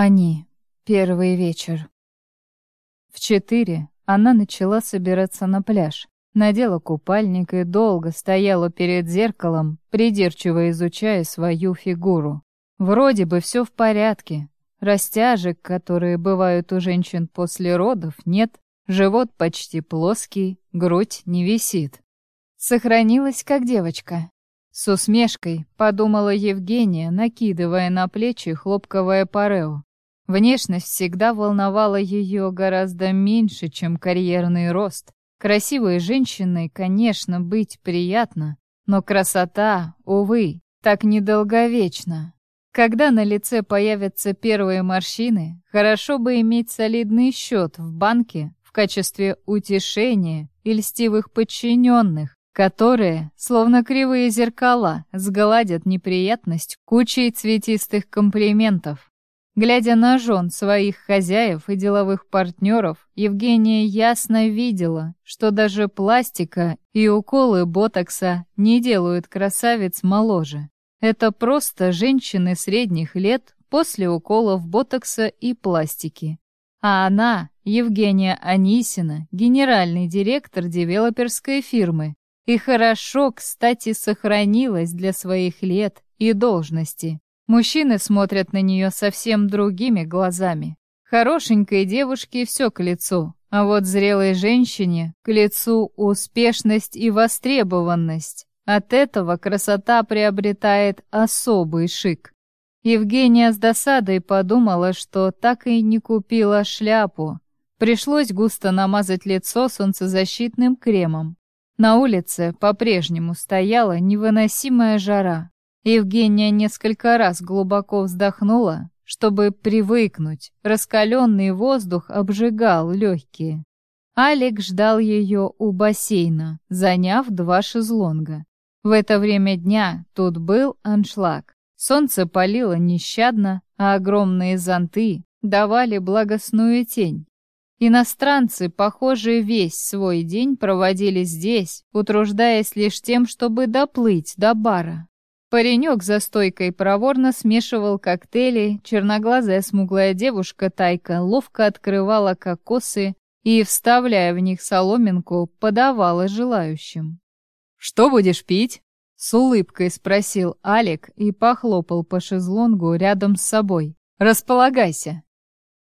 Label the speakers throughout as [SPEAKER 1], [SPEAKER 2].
[SPEAKER 1] Они. Первый вечер. В четыре она начала собираться на пляж. Надела купальник и долго стояла перед зеркалом, придирчиво изучая свою фигуру. Вроде бы все в порядке. Растяжек, которые бывают у женщин после родов, нет. Живот почти плоский, грудь не висит. Сохранилась как девочка. С усмешкой подумала Евгения, накидывая на плечи хлопковое парео. Внешность всегда волновала ее гораздо меньше, чем карьерный рост. Красивой женщиной, конечно, быть приятно, но красота, увы, так недолговечна. Когда на лице появятся первые морщины, хорошо бы иметь солидный счет в банке в качестве утешения и льстивых подчиненных, которые, словно кривые зеркала, сгладят неприятность кучей цветистых комплиментов. Глядя на жен своих хозяев и деловых партнеров, Евгения ясно видела, что даже пластика и уколы ботокса не делают красавиц моложе. Это просто женщины средних лет после уколов ботокса и пластики. А она, Евгения Анисина, генеральный директор девелоперской фирмы, и хорошо, кстати, сохранилась для своих лет и должности. Мужчины смотрят на нее совсем другими глазами. Хорошенькой девушке все к лицу, а вот зрелой женщине к лицу успешность и востребованность. От этого красота приобретает особый шик. Евгения с досадой подумала, что так и не купила шляпу. Пришлось густо намазать лицо солнцезащитным кремом. На улице по-прежнему стояла невыносимая жара. Евгения несколько раз глубоко вздохнула, чтобы привыкнуть. Раскаленный воздух обжигал легкие. Алик ждал ее у бассейна, заняв два шезлонга. В это время дня тут был аншлаг. Солнце палило нещадно, а огромные зонты давали благостную тень. Иностранцы, похоже, весь свой день проводили здесь, утруждаясь лишь тем, чтобы доплыть до бара. Паренек за стойкой проворно смешивал коктейли, черноглазая смуглая девушка Тайка ловко открывала кокосы и, вставляя в них соломинку, подавала желающим. «Что будешь пить?» — с улыбкой спросил Алик и похлопал по шезлонгу рядом с собой. «Располагайся».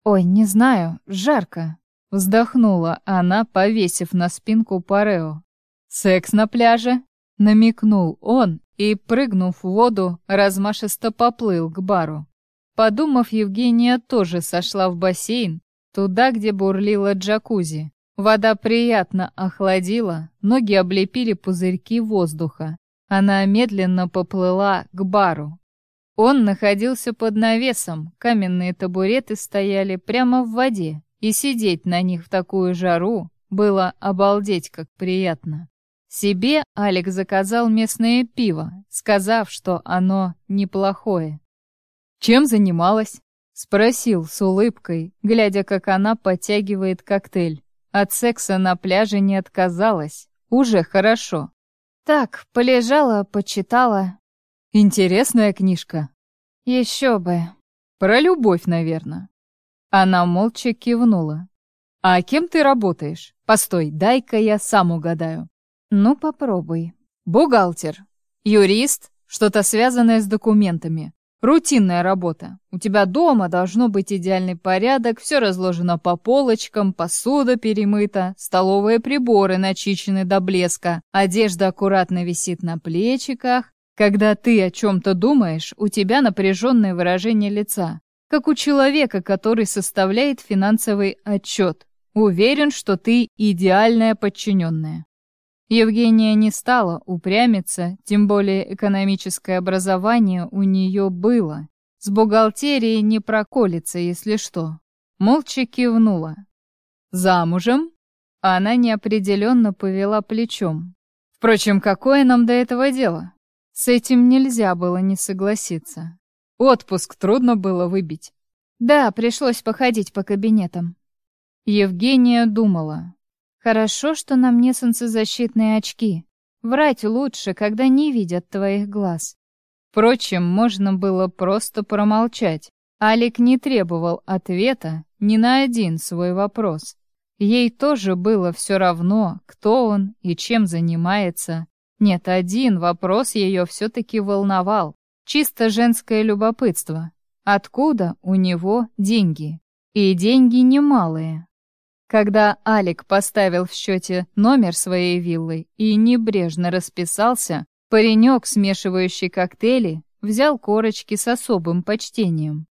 [SPEAKER 1] «Ой, не знаю, жарко», — вздохнула она, повесив на спинку парео. «Секс на пляже?» — намекнул он и, прыгнув в воду, размашисто поплыл к бару. Подумав, Евгения тоже сошла в бассейн, туда, где бурлила джакузи. Вода приятно охладила, ноги облепили пузырьки воздуха. Она медленно поплыла к бару. Он находился под навесом, каменные табуреты стояли прямо в воде, и сидеть на них в такую жару было обалдеть как приятно. Себе Алекс заказал местное пиво, сказав, что оно неплохое. «Чем занималась?» — спросил с улыбкой, глядя, как она подтягивает коктейль. От секса на пляже не отказалась. Уже хорошо. «Так, полежала, почитала». «Интересная книжка». «Еще бы». «Про любовь, наверное». Она молча кивнула. «А кем ты работаешь? Постой, дай-ка я сам угадаю. Ну, попробуй. Бухгалтер. Юрист. Что-то связанное с документами. Рутинная работа. У тебя дома должно быть идеальный порядок, все разложено по полочкам, посуда перемыта, столовые приборы начищены до блеска, одежда аккуратно висит на плечиках. Когда ты о чем-то думаешь, у тебя напряженное выражение лица, как у человека, который составляет финансовый отчет. Уверен, что ты идеальная подчиненная. Евгения не стала упрямиться, тем более экономическое образование у нее было. С бухгалтерией не проколется, если что. Молча кивнула. «Замужем?» Она неопределенно повела плечом. «Впрочем, какое нам до этого дело?» С этим нельзя было не согласиться. Отпуск трудно было выбить. Да, пришлось походить по кабинетам. Евгения думала. Хорошо, что на мне солнцезащитные очки. Врать лучше, когда не видят твоих глаз. Впрочем, можно было просто промолчать. Алик не требовал ответа ни на один свой вопрос. Ей тоже было все равно, кто он и чем занимается. Нет, один вопрос ее все-таки волновал. Чисто женское любопытство. Откуда у него деньги? И деньги немалые. Когда Алик поставил в счете номер своей виллы и небрежно расписался, паренек, смешивающий коктейли, взял корочки с особым почтением.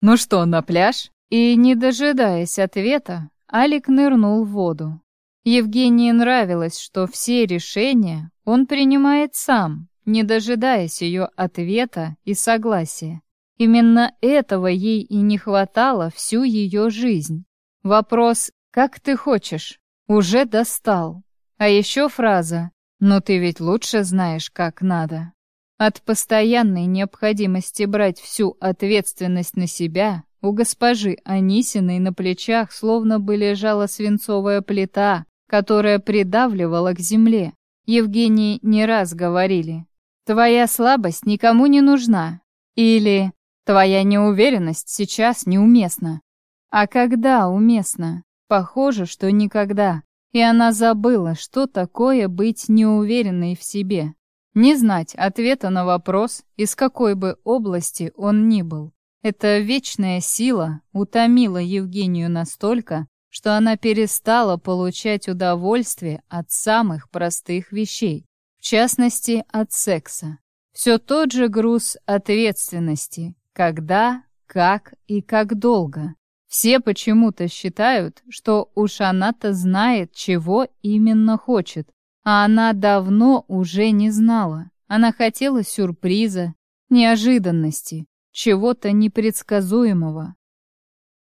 [SPEAKER 1] «Ну что, на пляж?» И, не дожидаясь ответа, Алик нырнул в воду. Евгении нравилось, что все решения он принимает сам, не дожидаясь ее ответа и согласия. Именно этого ей и не хватало всю ее жизнь. Вопрос «как ты хочешь?» уже достал. А еще фраза «но ты ведь лучше знаешь, как надо». От постоянной необходимости брать всю ответственность на себя у госпожи Анисиной на плечах словно бы лежала свинцовая плита, которая придавливала к земле. Евгении не раз говорили «Твоя слабость никому не нужна» или «Твоя неуверенность сейчас неуместна». А когда уместно? Похоже, что никогда. И она забыла, что такое быть неуверенной в себе. Не знать ответа на вопрос, из какой бы области он ни был. Эта вечная сила утомила Евгению настолько, что она перестала получать удовольствие от самых простых вещей, в частности, от секса. Все тот же груз ответственности, когда, как и как долго. Все почему-то считают, что уж она-то знает, чего именно хочет, а она давно уже не знала. Она хотела сюрприза, неожиданности, чего-то непредсказуемого.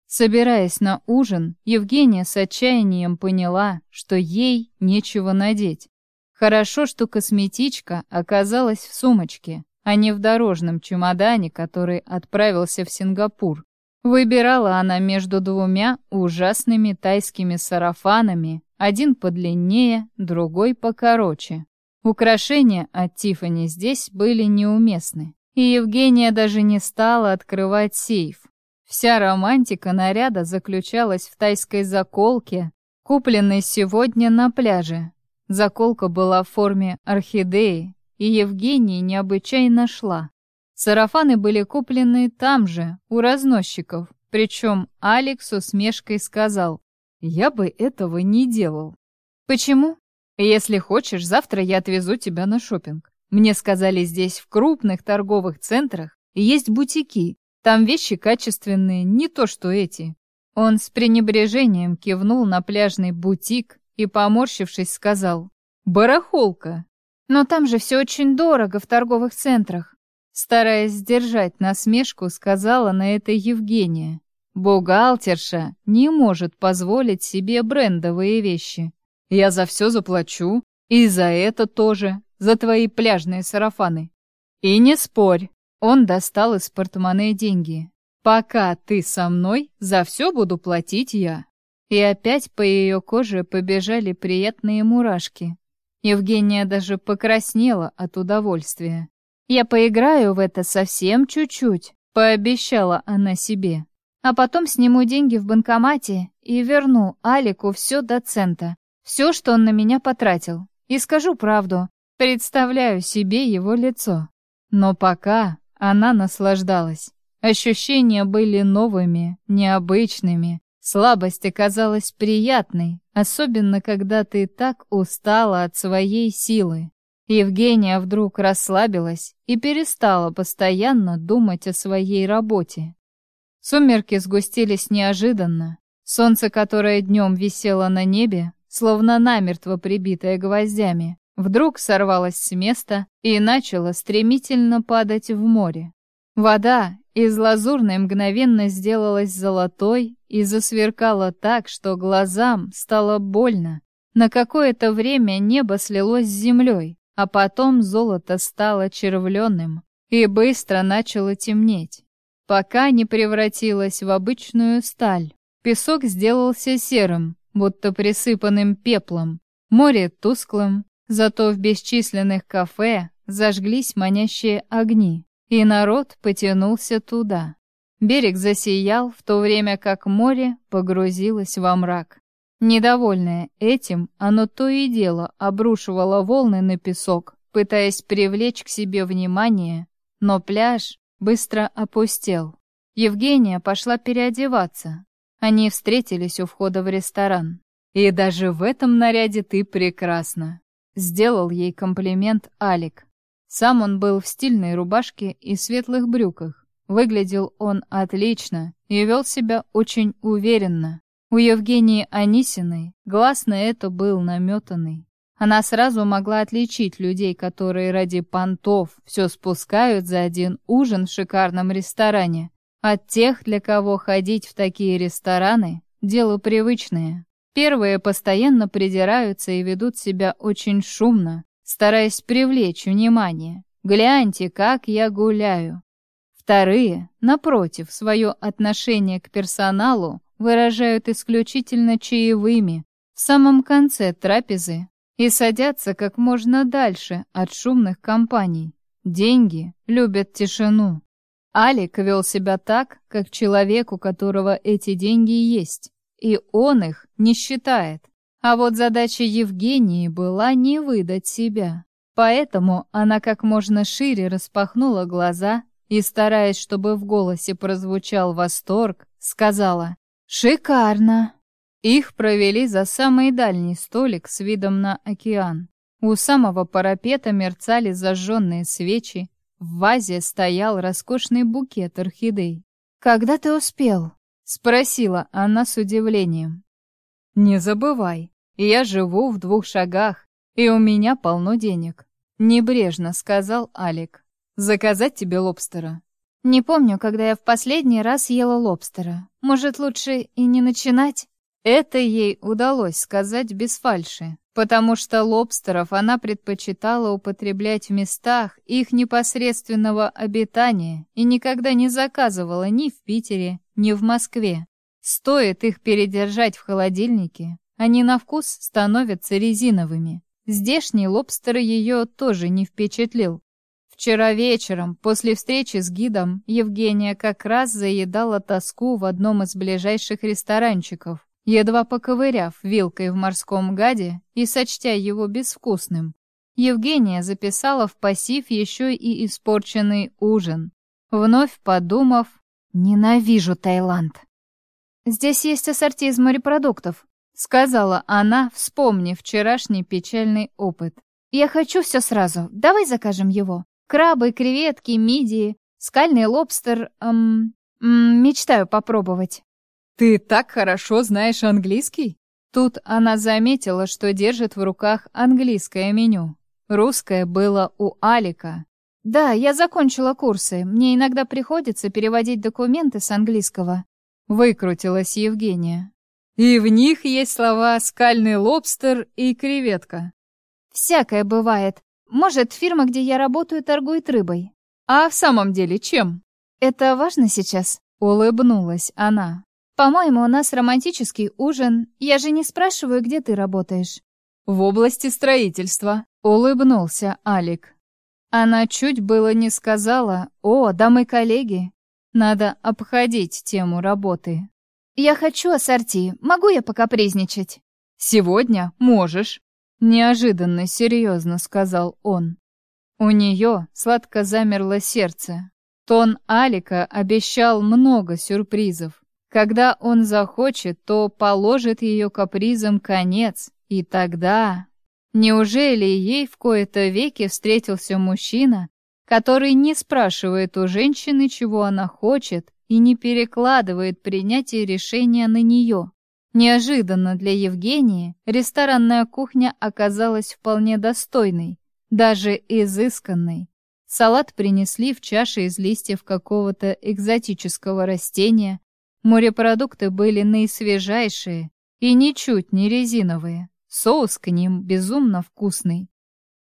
[SPEAKER 1] Собираясь на ужин, Евгения с отчаянием поняла, что ей нечего надеть. Хорошо, что косметичка оказалась в сумочке, а не в дорожном чемодане, который отправился в Сингапур. Выбирала она между двумя ужасными тайскими сарафанами, один подлиннее, другой покороче. Украшения от Тифани здесь были неуместны и Евгения даже не стала открывать сейф. Вся романтика наряда заключалась в тайской заколке, купленной сегодня на пляже. Заколка была в форме орхидеи, и Евгения необычайно шла. Сарафаны были куплены там же, у разносчиков, причем Алекс усмешкой сказал, «Я бы этого не делал». «Почему?» «Если хочешь, завтра я отвезу тебя на шопинг. Мне сказали, здесь в крупных торговых центрах есть бутики. Там вещи качественные, не то что эти. Он с пренебрежением кивнул на пляжный бутик и, поморщившись, сказал «Барахолка». «Но там же все очень дорого в торговых центрах». Стараясь сдержать насмешку, сказала на это Евгения. «Бухгалтерша не может позволить себе брендовые вещи. Я за все заплачу, и за это тоже за твои пляжные сарафаны. И не спорь, он достал из портмоне деньги. Пока ты со мной, за все буду платить я. И опять по ее коже побежали приятные мурашки. Евгения даже покраснела от удовольствия. «Я поиграю в это совсем чуть-чуть», — пообещала она себе. «А потом сниму деньги в банкомате и верну Алику все до цента, все, что он на меня потратил. И скажу правду, Представляю себе его лицо. Но пока она наслаждалась. Ощущения были новыми, необычными. Слабость оказалась приятной, особенно когда ты так устала от своей силы. Евгения вдруг расслабилась и перестала постоянно думать о своей работе. Сумерки сгустились неожиданно. Солнце, которое днем висело на небе, словно намертво прибитое гвоздями, вдруг сорвалась с места и начала стремительно падать в море. Вода из лазурной мгновенно сделалась золотой и засверкала так, что глазам стало больно. На какое-то время небо слилось с землей, а потом золото стало червленым и быстро начало темнеть, пока не превратилось в обычную сталь. Песок сделался серым, будто присыпанным пеплом, море тусклым, Зато в бесчисленных кафе зажглись манящие огни, и народ потянулся туда. Берег засиял, в то время как море погрузилось во мрак. Недовольное этим, оно то и дело обрушивало волны на песок, пытаясь привлечь к себе внимание, но пляж быстро опустел. Евгения пошла переодеваться. Они встретились у входа в ресторан. «И даже в этом наряде ты прекрасна», — сделал ей комплимент Алик. Сам он был в стильной рубашке и светлых брюках. Выглядел он отлично и вел себя очень уверенно. У Евгении Анисиной глаз на это был наметанный. Она сразу могла отличить людей, которые ради понтов все спускают за один ужин в шикарном ресторане, от тех, для кого ходить в такие рестораны – дело привычное. Первые постоянно придираются и ведут себя очень шумно, стараясь привлечь внимание. «Гляньте, как я гуляю!» Вторые, напротив, свое отношение к персоналу выражают исключительно чаевыми в самом конце трапезы и садятся как можно дальше от шумных компаний. Деньги любят тишину. Алик вел себя так, как человек, у которого эти деньги есть, и он их не считает. А вот задача Евгении была не выдать себя. Поэтому она как можно шире распахнула глаза и, стараясь, чтобы в голосе прозвучал восторг, сказала «Шикарно!». Их провели за самый дальний столик с видом на океан. У самого парапета мерцали зажженные свечи, в вазе стоял роскошный букет орхидей. «Когда ты успел?» — спросила она с удивлением. «Не забывай, я живу в двух шагах, и у меня полно денег», — небрежно сказал Алик. «Заказать тебе лобстера?»
[SPEAKER 2] «Не помню, когда я в последний раз ела лобстера. Может, лучше и не начинать?»
[SPEAKER 1] Это ей удалось сказать без фальши, потому что лобстеров она предпочитала употреблять в местах их непосредственного обитания и никогда не заказывала ни в Питере, ни в Москве. Стоит их передержать в холодильнике, они на вкус становятся резиновыми. Здешний лобстер ее тоже не впечатлил. Вчера вечером, после встречи с гидом, Евгения как раз заедала тоску в одном из ближайших ресторанчиков едва поковыряв вилкой в морском гаде и сочтя его безвкусным. Евгения записала в пассив еще и испорченный ужин, вновь подумав «Ненавижу Таиланд».
[SPEAKER 2] «Здесь есть ассорти из морепродуктов», — сказала она, вспомнив вчерашний печальный опыт. «Я хочу все сразу. Давай закажем его. Крабы, креветки, мидии, скальный лобстер... Эм, эм, мечтаю попробовать».
[SPEAKER 1] «Ты так хорошо знаешь английский?» Тут она заметила, что держит в руках английское меню. Русское было у Алика.
[SPEAKER 2] «Да, я закончила курсы. Мне иногда приходится переводить документы с английского».
[SPEAKER 1] Выкрутилась Евгения. «И в них есть слова «скальный лобстер» и «креветка».
[SPEAKER 2] «Всякое бывает. Может, фирма, где я работаю, торгует рыбой».
[SPEAKER 1] «А в самом деле чем?»
[SPEAKER 2] «Это важно сейчас?»
[SPEAKER 1] Улыбнулась она.
[SPEAKER 2] «По-моему, у нас романтический ужин. Я же не спрашиваю, где ты работаешь».
[SPEAKER 1] «В области строительства», — улыбнулся Алик. Она чуть было не сказала «О, да мы коллеги». Надо обходить тему работы.
[SPEAKER 2] «Я хочу ассорти. Могу я покапризничать?»
[SPEAKER 1] «Сегодня можешь», — неожиданно серьезно сказал он. У нее сладко замерло сердце. Тон Алика обещал много сюрпризов. Когда он захочет, то положит ее капризам конец, и тогда... Неужели ей в кои-то веки встретился мужчина, который не спрашивает у женщины, чего она хочет, и не перекладывает принятие решения на нее? Неожиданно для Евгении ресторанная кухня оказалась вполне достойной, даже изысканной. Салат принесли в чаше из листьев какого-то экзотического растения, Морепродукты были наисвежайшие и ничуть не резиновые. Соус к ним безумно вкусный.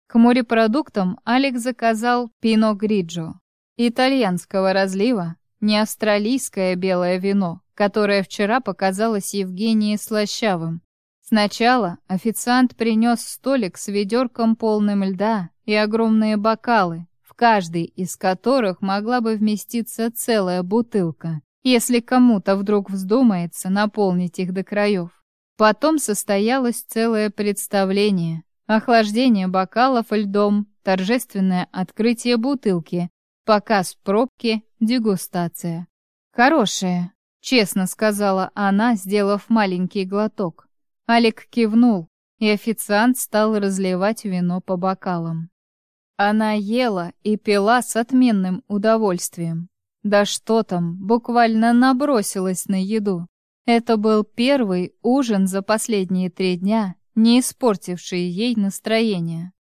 [SPEAKER 1] К морепродуктам Алекс заказал пино гриджо. Итальянского разлива, не австралийское белое вино, которое вчера показалось Евгении слащавым. Сначала официант принес столик с ведерком полным льда и огромные бокалы, в каждой из которых могла бы вместиться целая бутылка, если кому-то вдруг вздумается наполнить их до краев. Потом состоялось целое представление. Охлаждение бокалов льдом, торжественное открытие бутылки, показ пробки, дегустация. «Хорошее», — честно сказала она, сделав маленький глоток. Алик кивнул, и официант стал разливать вино по бокалам. Она ела и пила с отменным удовольствием. Да что там, буквально набросилась на еду. Это был первый ужин за последние три дня, не испортивший ей настроение.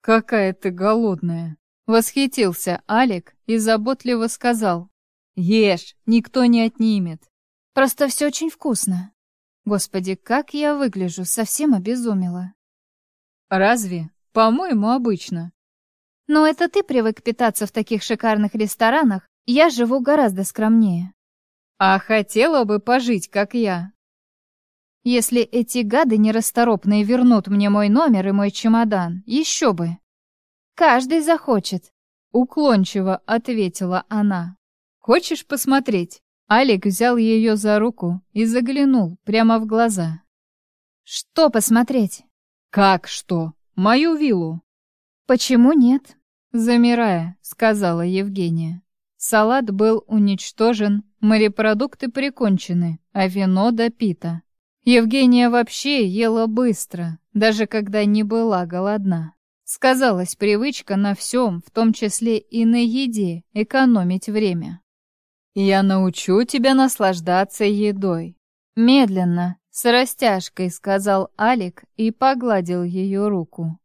[SPEAKER 1] «Какая ты голодная!» — восхитился Алик и заботливо сказал. «Ешь, никто не отнимет».
[SPEAKER 2] «Просто все очень вкусно». Господи, как я выгляжу, совсем обезумела.
[SPEAKER 1] «Разве? По-моему, обычно.
[SPEAKER 2] Но это ты привык питаться в таких шикарных ресторанах, я живу гораздо скромнее.
[SPEAKER 1] А хотела бы пожить, как я.
[SPEAKER 2] Если эти гады нерасторопные вернут мне мой номер и мой чемодан, еще бы. Каждый захочет.
[SPEAKER 1] Уклончиво ответила она. Хочешь посмотреть? Алик взял ее за руку и заглянул прямо в глаза.
[SPEAKER 2] Что посмотреть?
[SPEAKER 1] Как что? Мою виллу.
[SPEAKER 2] «Почему нет?»
[SPEAKER 1] «Замирая», — сказала Евгения. Салат был уничтожен, морепродукты прикончены, а вино допито. Евгения вообще ела быстро, даже когда не была голодна. Сказалась привычка на всем, в том числе и на еде, экономить время. «Я научу тебя наслаждаться едой». Медленно, с растяжкой, сказал Алик и погладил ее руку.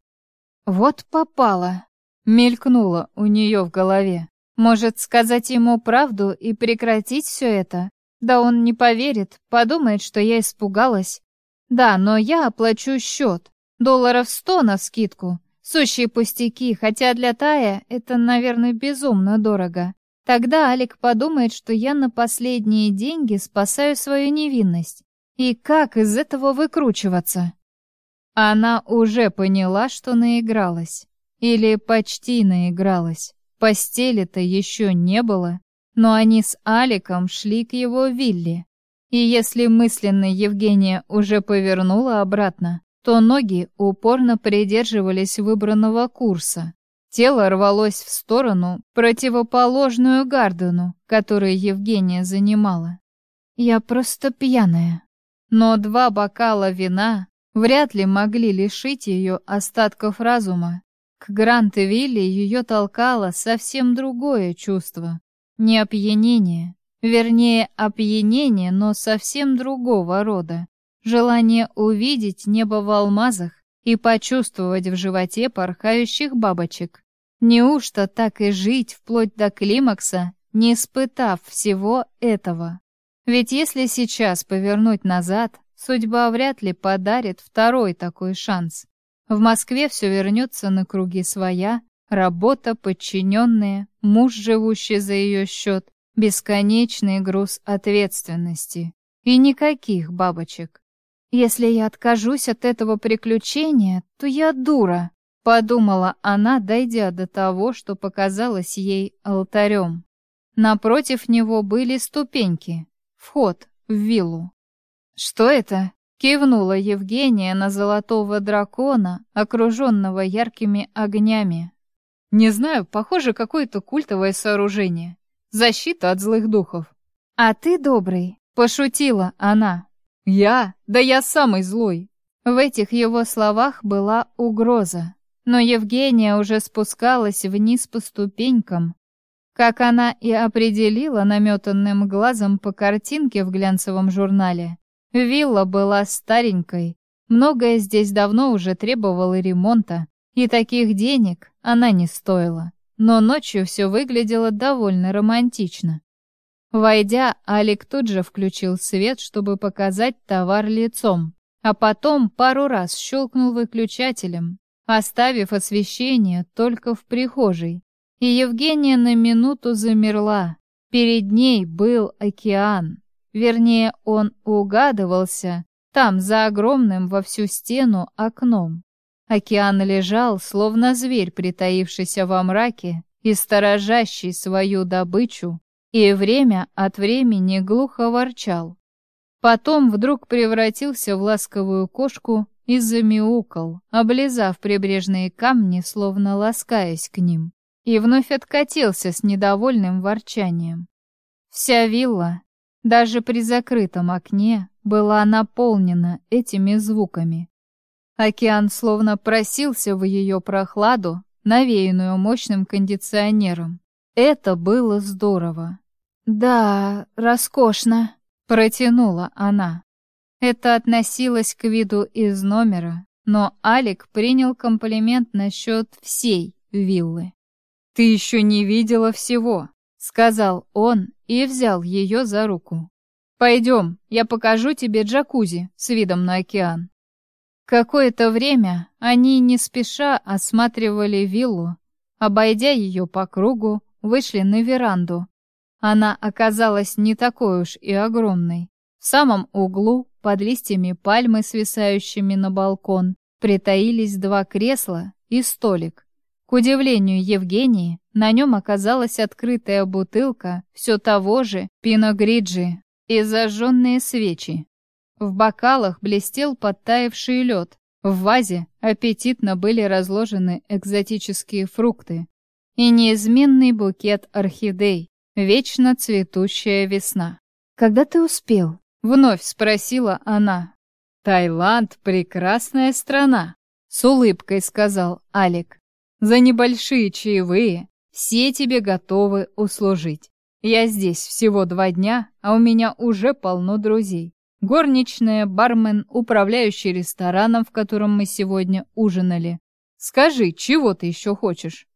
[SPEAKER 2] Вот попало.
[SPEAKER 1] Мелькнуло у нее в голове. Может, сказать ему правду и прекратить все это? Да он не поверит, подумает, что я испугалась. Да, но я оплачу счет. Долларов сто на скидку. Сущие пустяки, хотя для Тая это, наверное, безумно дорого. Тогда Алик подумает, что я на последние деньги спасаю свою невинность. И как из этого выкручиваться? Она уже поняла, что наигралась. Или почти наигралась. Постели-то еще не было, но они с Аликом шли к его вилле. И если мысленно Евгения уже повернула обратно, то ноги упорно придерживались выбранного курса. Тело рвалось в сторону, противоположную Гардену, которую Евгения занимала.
[SPEAKER 2] «Я просто пьяная».
[SPEAKER 1] Но два бокала вина вряд ли могли лишить ее остатков разума. К Грант-Вилли ее толкало совсем другое чувство. Не опьянение, вернее, опьянение, но совсем другого рода. Желание увидеть небо в алмазах и почувствовать в животе порхающих бабочек. Неужто так и жить вплоть до климакса, не испытав всего этого? Ведь если сейчас повернуть назад, Судьба вряд ли подарит второй такой шанс. В Москве все вернется на круги своя, работа, подчиненные, муж, живущий за ее счет, бесконечный груз ответственности. И никаких бабочек.
[SPEAKER 2] «Если я откажусь от этого приключения, то я дура», — подумала она, дойдя до того, что показалось ей алтарем.
[SPEAKER 1] Напротив него были ступеньки, вход в виллу. «Что это?» — кивнула Евгения на золотого дракона, окруженного яркими огнями. «Не знаю, похоже, какое-то культовое сооружение. Защита от злых духов».
[SPEAKER 2] «А ты добрый», —
[SPEAKER 1] пошутила она. «Я? Да я самый злой». В этих его словах была угроза. Но Евгения уже спускалась вниз по ступенькам. Как она и определила наметанным глазом по картинке в глянцевом журнале, Вилла была старенькой, многое здесь давно уже требовало ремонта, и таких денег она не стоила. Но ночью все выглядело довольно романтично. Войдя, Алик тут же включил свет, чтобы показать товар лицом, а потом пару раз щелкнул выключателем, оставив освещение только в прихожей. И Евгения на минуту замерла. Перед ней был океан. Вернее, он угадывался там, за огромным во всю стену окном. Океан лежал, словно зверь, притаившийся во мраке, и сторожащий свою добычу, и время от времени глухо ворчал. Потом вдруг превратился в ласковую кошку и замяукал, облизав прибрежные камни, словно ласкаясь к ним, и вновь откатился с недовольным ворчанием. Вся вилла, даже при закрытом окне, была наполнена этими звуками. Океан словно просился в ее прохладу, навеянную мощным кондиционером. Это было здорово.
[SPEAKER 2] «Да, роскошно», —
[SPEAKER 1] протянула она. Это относилось к виду из номера, но Алик принял комплимент насчет всей виллы. «Ты еще не видела всего», — сказал он и взял ее за руку. «Пойдем, я покажу тебе джакузи с видом на океан». Какое-то время они не спеша осматривали виллу, обойдя ее по кругу, вышли на веранду. Она оказалась не такой уж и огромной. В самом углу, под листьями пальмы, свисающими на балкон, притаились два кресла и столик. К удивлению Евгении, на нем оказалась открытая бутылка все того же пиногриджи и зажженные свечи. В бокалах блестел подтаявший лед. В вазе аппетитно были разложены экзотические фрукты. И неизменный букет орхидей, вечно цветущая весна.
[SPEAKER 2] «Когда ты успел?»
[SPEAKER 1] — вновь спросила она. «Таиланд — прекрасная страна», — с улыбкой сказал Алик. «За небольшие чаевые все тебе готовы услужить. Я здесь всего два дня, а у меня уже полно друзей. Горничная, бармен, управляющий рестораном, в котором мы сегодня ужинали. Скажи, чего ты еще хочешь?»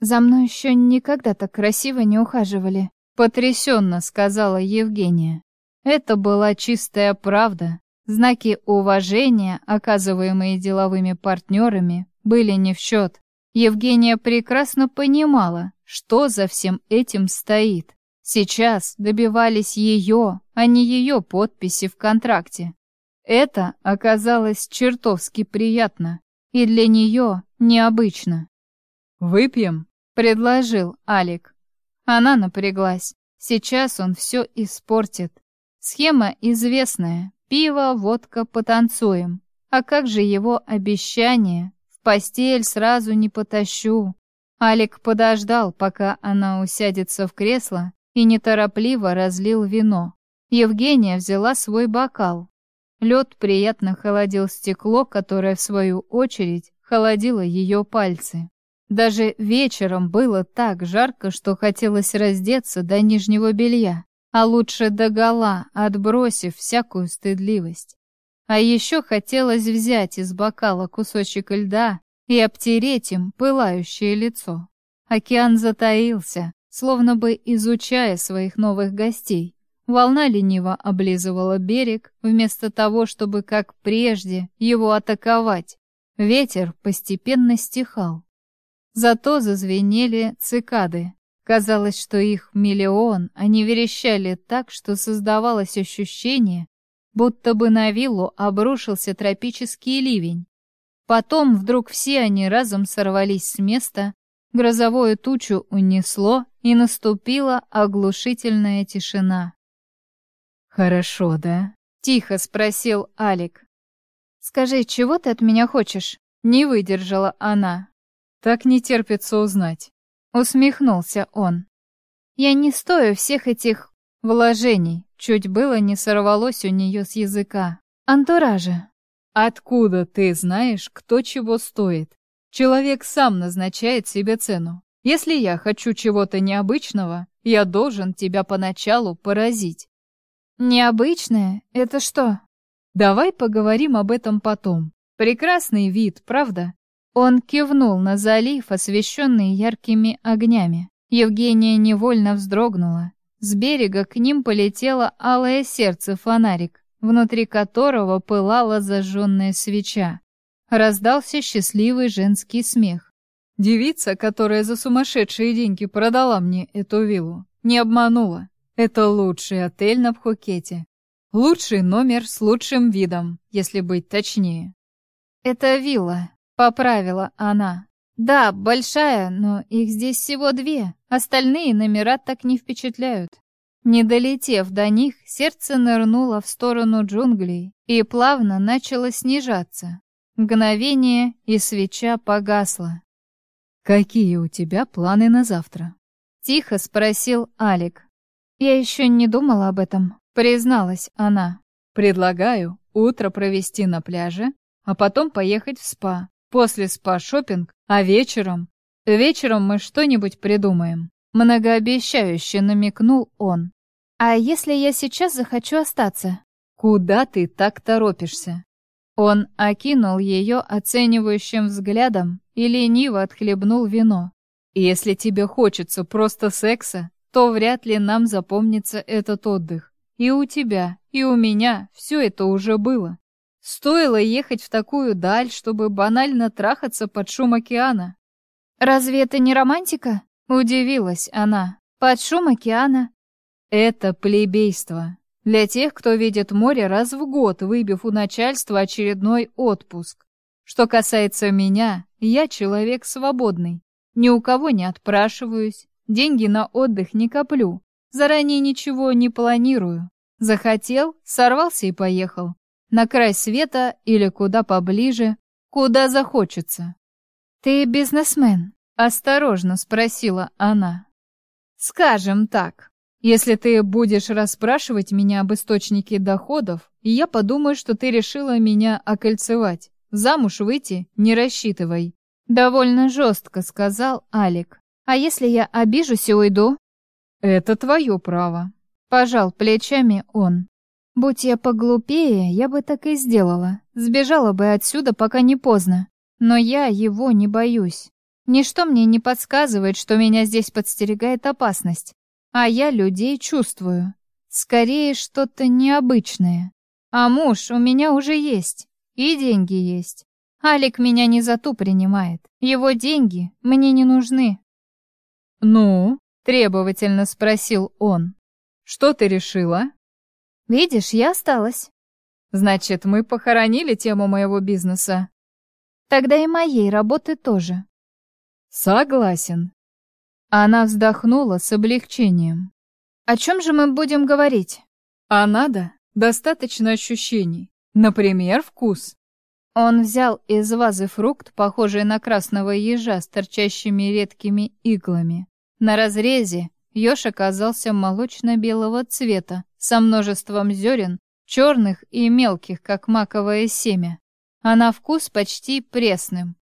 [SPEAKER 2] «За мной еще никогда так красиво не ухаживали», —
[SPEAKER 1] потрясенно сказала Евгения. Это была чистая правда. Знаки уважения, оказываемые деловыми партнерами, были не в счет. Евгения прекрасно понимала, что за всем этим стоит. Сейчас добивались ее, а не ее подписи в контракте. Это оказалось чертовски приятно и для нее необычно. «Выпьем?» — предложил Алик. Она напряглась. Сейчас он все испортит. Схема известная. Пиво, водка, потанцуем. А как же его обещание? В постель сразу не потащу. Алик подождал, пока она усядется в кресло, и неторопливо разлил вино. Евгения взяла свой бокал. Лед приятно холодил стекло, которое, в свою очередь, холодило ее пальцы. Даже вечером было так жарко, что хотелось раздеться до нижнего белья, а лучше догола, отбросив всякую стыдливость. А еще хотелось взять из бокала кусочек льда и обтереть им пылающее лицо. Океан затаился, словно бы изучая своих новых гостей. Волна лениво облизывала берег, вместо того, чтобы, как прежде, его атаковать. Ветер постепенно стихал. Зато зазвенели цикады. Казалось, что их миллион, они верещали так, что создавалось ощущение, будто бы на виллу обрушился тропический ливень. Потом вдруг все они разом сорвались с места, грозовую тучу унесло, и наступила оглушительная тишина. «Хорошо, да?» — тихо спросил Алик.
[SPEAKER 2] «Скажи, чего ты от меня хочешь?»
[SPEAKER 1] — не выдержала она. «Так не терпится узнать», — усмехнулся он. «Я не стою всех этих вложений», чуть было не сорвалось у нее с языка.
[SPEAKER 2] «Антуража».
[SPEAKER 1] «Откуда ты знаешь, кто чего стоит? Человек сам назначает себе цену. Если я хочу чего-то необычного, я должен тебя поначалу поразить.
[SPEAKER 2] Необычное? Это что?
[SPEAKER 1] Давай поговорим об этом потом. Прекрасный вид, правда? Он кивнул на залив, освещенный яркими огнями. Евгения невольно вздрогнула. С берега к ним полетело алое сердце фонарик, внутри которого пылала зажженная свеча. Раздался счастливый женский смех. Девица, которая за сумасшедшие деньги продала мне эту виллу, не обманула. Это лучший отель на Пхукете. Лучший номер с лучшим видом, если быть точнее. «Это вилла», — поправила она.
[SPEAKER 2] Да, большая, но их здесь всего две. Остальные номера так не впечатляют. Не долетев до них, сердце нырнуло в сторону джунглей и плавно начало снижаться. Мгновение, и свеча погасла.
[SPEAKER 1] «Какие у тебя планы на завтра?»
[SPEAKER 2] — тихо спросил Алик. «Я еще не думала об этом», — призналась она.
[SPEAKER 1] «Предлагаю утро провести на пляже, а потом поехать в спа. После спа шопинг, а вечером... Вечером мы что-нибудь придумаем». Многообещающе намекнул он.
[SPEAKER 2] «А если я сейчас захочу остаться?»
[SPEAKER 1] «Куда ты так торопишься?» Он окинул ее оценивающим взглядом и лениво отхлебнул вино. «Если тебе хочется просто секса, то вряд ли нам запомнится этот отдых. И у тебя, и у меня все это уже было. Стоило ехать в такую даль, чтобы банально трахаться под шум океана.
[SPEAKER 2] «Разве это не романтика?» — удивилась она. «Под шум океана?»
[SPEAKER 1] «Это плебейство. Для тех, кто видит море раз в год, выбив у начальства очередной отпуск. Что касается меня, я человек свободный. Ни у кого не отпрашиваюсь, деньги на отдых не коплю, заранее ничего не планирую. Захотел, сорвался и поехал на край света или куда поближе, куда захочется.
[SPEAKER 2] «Ты бизнесмен?»
[SPEAKER 1] — осторожно спросила она. «Скажем так, если ты будешь расспрашивать меня об источнике доходов, я подумаю, что ты решила меня окольцевать. Замуж выйти не рассчитывай».
[SPEAKER 2] Довольно жестко сказал Алик. «А если я обижусь и уйду?»
[SPEAKER 1] «Это твое право», — пожал плечами он.
[SPEAKER 2] Будь я поглупее, я бы так и сделала. Сбежала бы отсюда, пока не поздно. Но я его не боюсь. Ничто мне не подсказывает, что меня здесь подстерегает опасность. А я людей чувствую. Скорее, что-то необычное. А муж у меня уже есть. И деньги есть. Алик меня не за ту принимает. Его деньги мне не нужны.
[SPEAKER 1] «Ну?» — требовательно спросил он. «Что ты решила?»
[SPEAKER 2] Видишь, я осталась.
[SPEAKER 1] Значит, мы похоронили тему моего бизнеса.
[SPEAKER 2] Тогда и моей работы тоже.
[SPEAKER 1] Согласен. Она вздохнула с облегчением.
[SPEAKER 2] О чем же мы будем говорить?
[SPEAKER 1] А надо? Достаточно ощущений. Например, вкус. Он взял из вазы фрукт, похожий на красного ежа с торчащими редкими иглами. На разрезе еж оказался молочно-белого цвета, со множеством зерен, черных и мелких, как маковое семя, а на вкус почти пресным.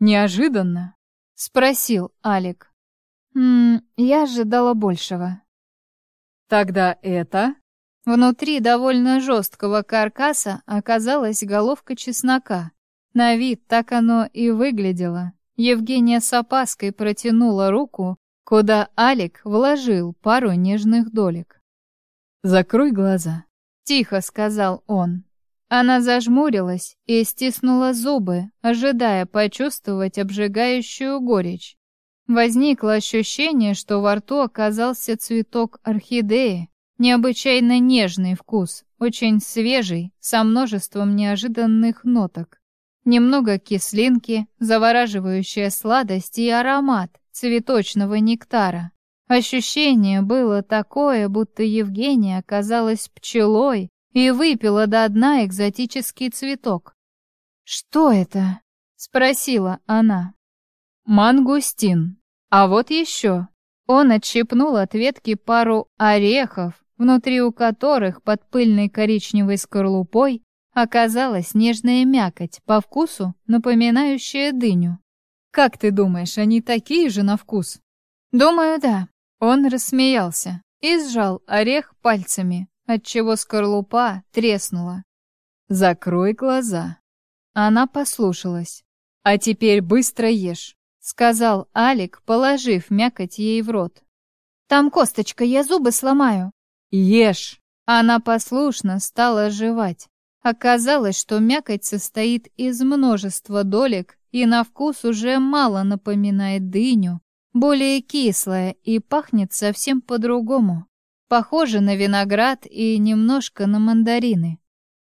[SPEAKER 1] «Неожиданно?» — спросил Алик.
[SPEAKER 2] «Ммм, я ожидала большего».
[SPEAKER 1] «Тогда это?»
[SPEAKER 2] Внутри довольно жесткого каркаса оказалась головка чеснока. На вид так оно и выглядело. Евгения с опаской протянула руку, куда Алик вложил пару нежных долек.
[SPEAKER 1] «Закрой глаза», —
[SPEAKER 2] тихо сказал он. Она зажмурилась и стиснула зубы, ожидая почувствовать обжигающую горечь. Возникло ощущение, что во рту оказался цветок орхидеи, необычайно нежный вкус, очень свежий, со множеством неожиданных ноток. Немного кислинки, завораживающая сладость и аромат цветочного нектара. Ощущение было такое, будто Евгения оказалась пчелой и выпила до дна экзотический цветок. «Что это?» — спросила она.
[SPEAKER 1] «Мангустин. А вот еще».
[SPEAKER 2] Он отщипнул от ветки пару орехов, внутри у которых под пыльной коричневой скорлупой оказалась нежная мякоть, по вкусу напоминающая дыню.
[SPEAKER 1] «Как ты думаешь, они такие же на вкус?»
[SPEAKER 2] «Думаю, да.
[SPEAKER 1] Он рассмеялся и сжал орех пальцами, отчего скорлупа треснула. «Закрой глаза». Она послушалась. «А теперь быстро ешь», — сказал Алик, положив мякоть ей в рот.
[SPEAKER 2] «Там косточка, я зубы сломаю».
[SPEAKER 1] «Ешь!»
[SPEAKER 2] Она послушно стала жевать. Оказалось, что мякоть состоит из множества долек и на вкус уже мало напоминает дыню, более кислая и пахнет совсем по-другому. Похоже на виноград и немножко на мандарины.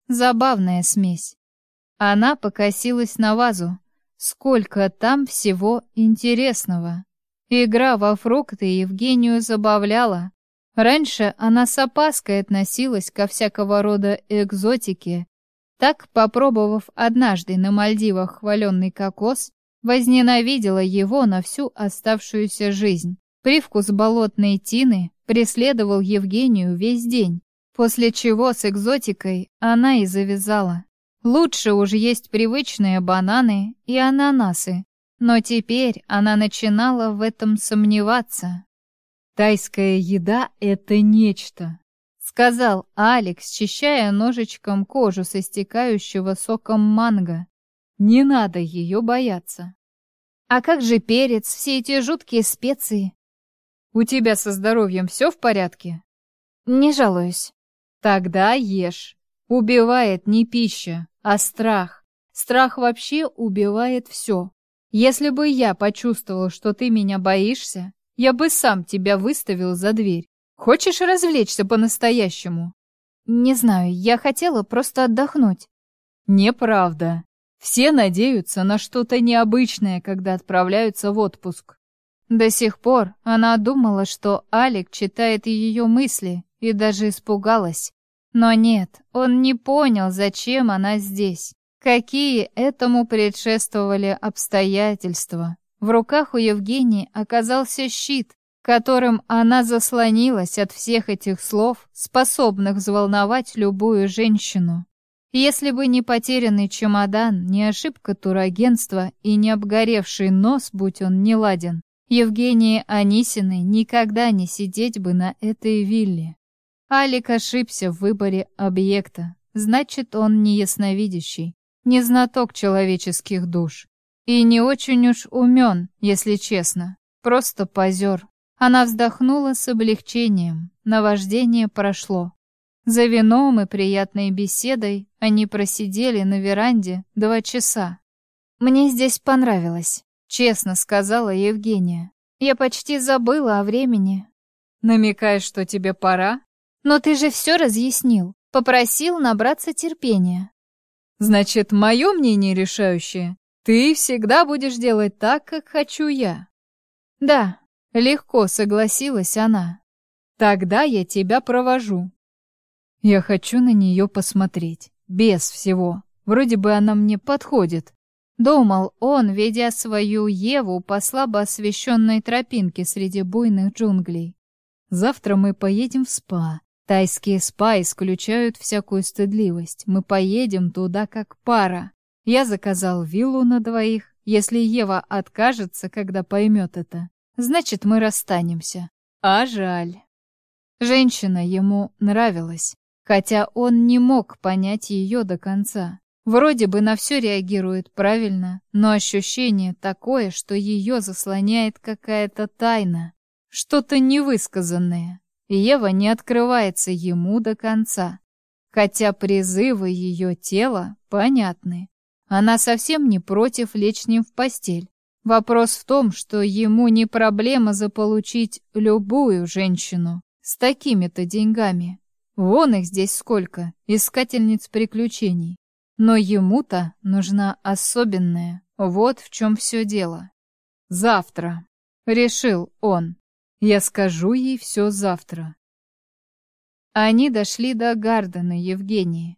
[SPEAKER 2] Забавная смесь. Она покосилась на вазу.
[SPEAKER 1] Сколько там всего интересного. Игра во фрукты Евгению забавляла. Раньше она с опаской относилась ко всякого рода экзотике. Так, попробовав однажды на Мальдивах хваленный кокос, возненавидела его на всю оставшуюся жизнь. Привкус болотной тины преследовал Евгению весь день, после чего с экзотикой она и завязала. Лучше уж есть привычные бананы и ананасы, но теперь она начинала в этом сомневаться. «Тайская еда — это нечто», — сказал Алекс, чищая ножичком кожу со стекающего соком манго. «Не надо ее бояться».
[SPEAKER 2] «А как же перец, все эти жуткие специи?»
[SPEAKER 1] «У тебя со здоровьем все в порядке?»
[SPEAKER 2] «Не жалуюсь».
[SPEAKER 1] «Тогда ешь. Убивает не пища, а страх. Страх вообще убивает все. Если бы я почувствовал, что ты меня боишься, я бы сам тебя выставил за дверь. Хочешь развлечься по-настоящему?
[SPEAKER 2] Не знаю, я хотела просто отдохнуть.
[SPEAKER 1] Неправда. Все надеются на что-то необычное, когда отправляются в отпуск. До сих пор она думала, что Алик читает ее мысли, и даже испугалась. Но нет, он не понял, зачем она здесь. Какие этому предшествовали обстоятельства? В руках у Евгении оказался щит, которым она заслонилась от всех этих слов, способных взволновать любую женщину. Если бы не потерянный чемодан, не ошибка турагентства и не обгоревший нос, будь он не ладен, Евгении Анисиной никогда не сидеть бы на этой вилле. Алик ошибся в выборе объекта, значит, он не ясновидящий не знаток человеческих душ. И не очень уж умен, если честно. Просто позер. Она вздохнула с облегчением. Наваждение прошло. За вином и приятной беседой они просидели на веранде два часа.
[SPEAKER 2] «Мне здесь понравилось», — честно сказала Евгения. «Я почти забыла о времени».
[SPEAKER 1] «Намекаешь, что тебе пора?»
[SPEAKER 2] «Но ты же все разъяснил. Попросил набраться терпения.
[SPEAKER 1] Значит, мое мнение решающее. Ты всегда будешь делать так, как хочу я.
[SPEAKER 2] Да,
[SPEAKER 1] легко согласилась она. Тогда я тебя провожу. Я хочу на нее посмотреть. Без всего. Вроде бы она мне подходит. Думал он, ведя свою Еву по слабо освещенной тропинке среди буйных джунглей. Завтра мы поедем в спа. Тайские спа исключают всякую стыдливость. Мы поедем туда как пара. Я заказал виллу на двоих. Если Ева откажется, когда поймет это, значит, мы расстанемся. А жаль. Женщина ему нравилась, хотя он не мог понять ее до конца. Вроде бы на все реагирует правильно, но ощущение такое, что ее заслоняет какая-то тайна, что-то невысказанное. Ева не открывается ему до конца, хотя призывы ее тела понятны. Она совсем не против лечь с ним в постель. Вопрос в том, что ему не проблема заполучить любую женщину с такими-то деньгами. Вон их здесь сколько, искательниц приключений. Но ему-то нужна особенная. Вот в чем все дело. Завтра, решил он. Я скажу ей все завтра. Они дошли до Гардена Евгении.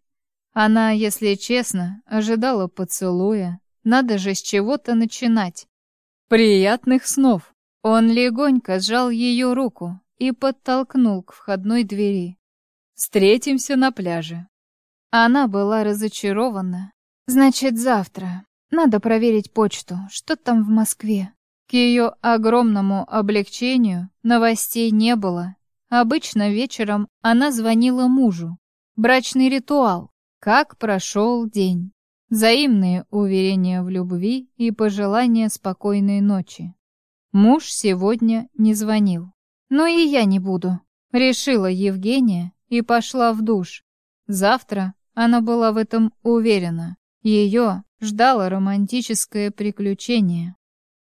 [SPEAKER 1] Она, если честно, ожидала поцелуя. Надо же с чего-то начинать. Приятных снов. Он легонько сжал ее руку и подтолкнул к входной двери. Встретимся на пляже. Она была разочарована. Значит, завтра. Надо проверить почту. Что там в Москве? К ее огромному облегчению новостей не было. Обычно вечером она звонила мужу. Брачный ритуал. Как прошел день. Взаимные уверения в любви и пожелания спокойной ночи. Муж сегодня не звонил. «Ну и я не буду», — решила Евгения и пошла в душ. Завтра она была в этом уверена. Ее ждало романтическое приключение.